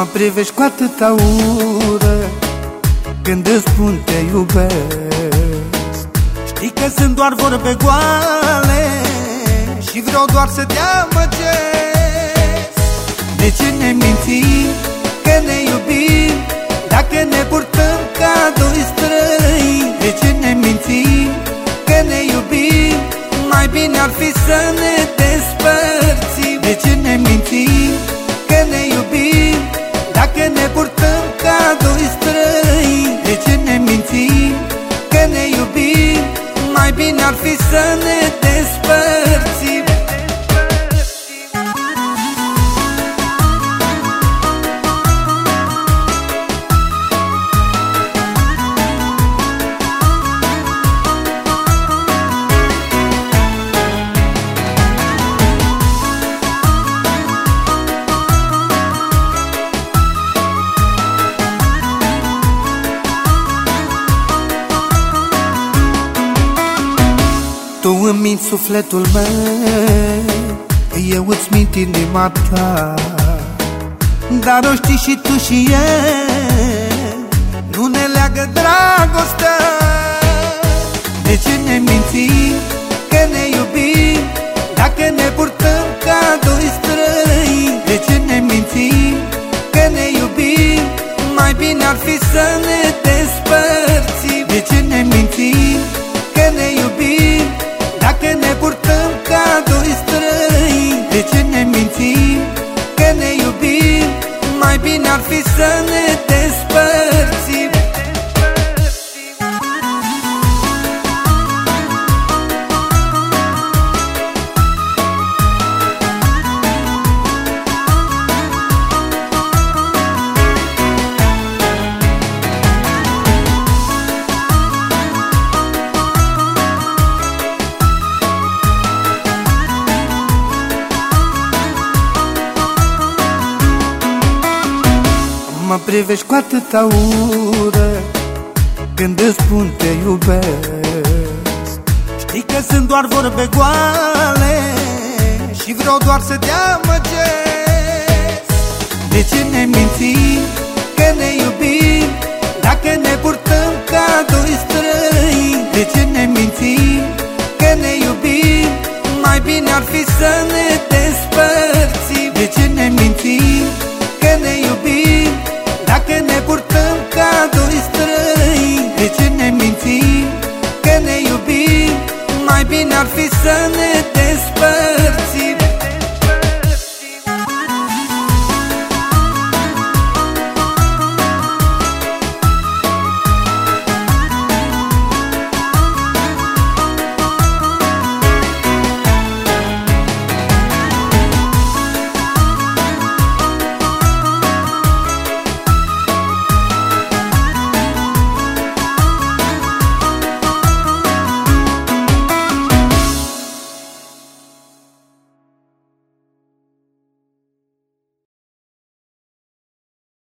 Mă privești cu atâta ură Când îți spun te iubesc. Știi că sunt doar vorbe goale Și vreau doar să te amăgesc. De ce ne mințim că ne iubim Dacă ne purtăm ca doi străini? De ce ne mințim că ne iubim? Mai bine ar fi să ne despărțim. De ce ne mințim că ne iubim fi să ne despărțim Tu îmi minți sufletul meu Eu îți mint inima ta. Dar o știi și tu și eu Nu ne leagă dragostea. De ce ne mințim că ne iubim Dacă ne purtăm ca doi străini? De ce ne mințim că ne iubim? Mai bine ar fi să ne despărțim. De ce ne mințim Mai bine ar fi să ne despărțim Mă privești cu atâta ură Când îți spun te iubesc. Știi că sunt doar vorbe goale Și vreau doar să te amăgesc. De ce ne mințim că ne iubim Dacă ne purtăm ca doi străini? De ce ne mințim că ne iubim? Mai bine ar fi să ne ar fi să ne dea